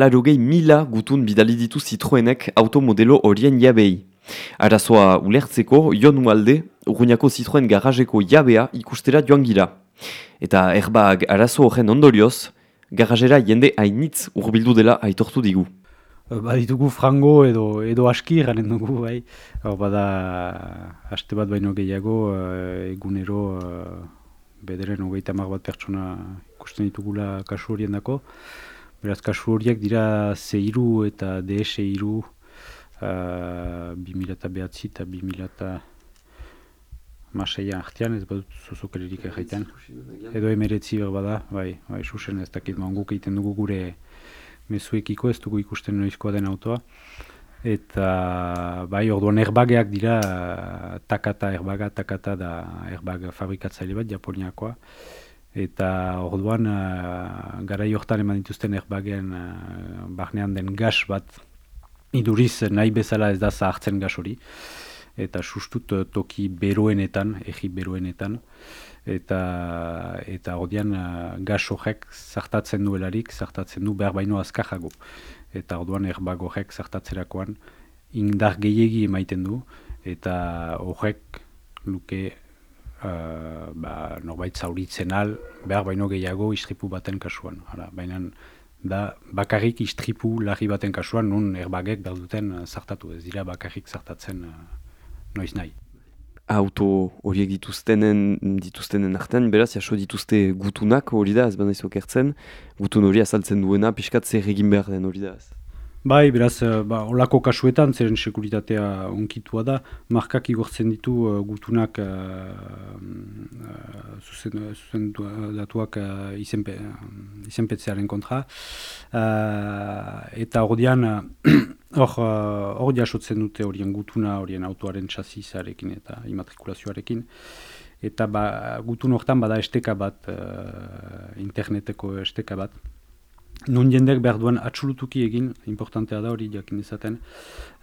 Larogei mila gutun bidali ditu Citroenek automodelo horien jabei. Arazoa ulertzeko, jon ualde, urruñako Citroen garajeko jabea ikustera joan gira. Eta erbag arazo horren ondorioz, garajera jende hainitz urbildu dela aitortu digu. Ba ditugu frango edo edo aski garen dugu, bai. Hor bada, haste bat baino gehiago, uh, egunero uh, bederen hogeita mar bat pertsona ikusten ditugula kasu horien dako. Beraz, kasu horiek dira zeiru eta DS iru uh, 2000 eta behatzi eta 2000 eta maseia artean, ez badut zuzukeririk egiten. Edo emeretzi bada, bai, bai, susen ez dakit, guk egiten dugu gure mezuekiko ez dugu ikusten noizkoa den autoa. Eta bai, orduan erbageak dira takata erbaga, takata da erbag fabrikatzaile bat, japoniakoa. Eta orduan uh, gara jortan eman dituzten erbagean uh, barnean den gas bat iduriz nahi bezala ez da zahartzen gas hori. Eta sustut toki beroenetan, egi beroenetan eta eta odian uh, gas horrek zartatzen duelarik, zartatzen du behar baino azkajago. Eta orduan erbag horrek zartatzerakoan indar gehiegi emaiten du, eta horrek luke uh, ba, norbait zauritzen al, behar baino gehiago istripu baten kasuan. Hala, baina da bakarrik istripu larri baten kasuan, nun erbagek behar duten zartatu, ez dira bakarrik zartatzen uh, noiz nahi auto horiek dituztenen dituztenen artean, beraz, jaso dituzte gutunak hori da, ez baina izokertzen, gutun hori azaltzen duena, pixkat zer egin behar den hori da. Bai, beraz, eh, ba, olako kasuetan, zeren sekuritatea onkitua da, markak igortzen ditu uh, gutunak uh, uh, zuzen, zuzen datuak uh, izenpe, izenpetzearen kontra. Uh, eta hor dian, hor uh, jasotzen dute horien gutuna, horien autoaren txasizarekin eta imatrikulazioarekin. Eta ba, gutun hortan bada esteka bat, interneteko esteka bat, non jendek behar duen atxulutuki egin, importantea da hori jakin izaten,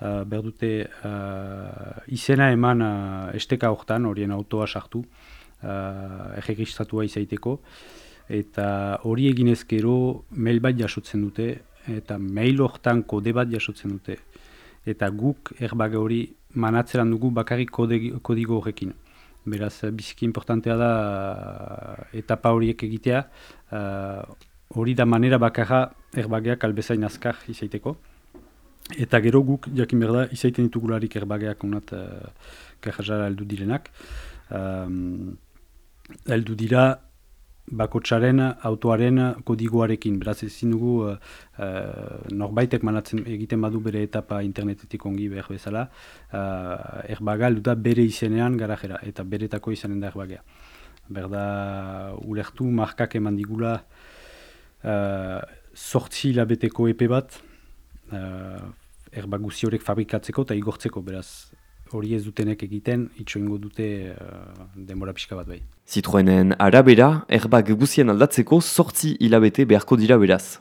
uh, behar dute uh, izena eman uh, esteka hortan, horien autoa sartu, uh, erregistratua izaiteko, eta hori egin ezkero mail bat jasotzen dute, eta mail hortan kode bat jasotzen dute. Eta guk erbage hori manatzeran dugu bakarrik kodigo horrekin. Beraz, biziki importantea da etapa horiek egitea, hori da manera bakarra erbageak albezain azkar izaiteko. Eta gero guk, jakin behar da, izaiten ditugularik erbageak unat uh, kajara eldu direnak. Um, eldu dira bakotsaren autoaren kodigoarekin. Beraz ezin dugu uh, norbaitek manatzen egiten badu bere etapa internetetik ongi behar bezala. Uh, erbaga eldu da bere izenean garajera eta beretako izanen da erbagea. Berda, ulertu markak eman digula sortzi uh, hilabeteko epe bat, uh, erbaguzi horiek fabrikatzeko eta igortzeko, beraz hori ez dutenek egiten, itxo ingo dute uh, denbora pixka bat bai. Citroenen arabera, erbag guzien aldatzeko sortzi hilabete beharko dira beraz.